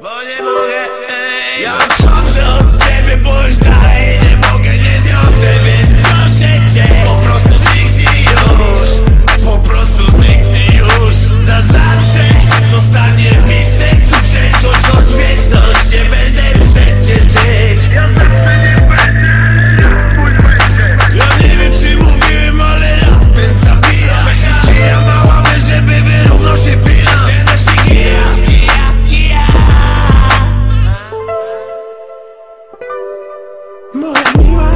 Bo nie mogę, Ja mam szansę od ciebie pójść I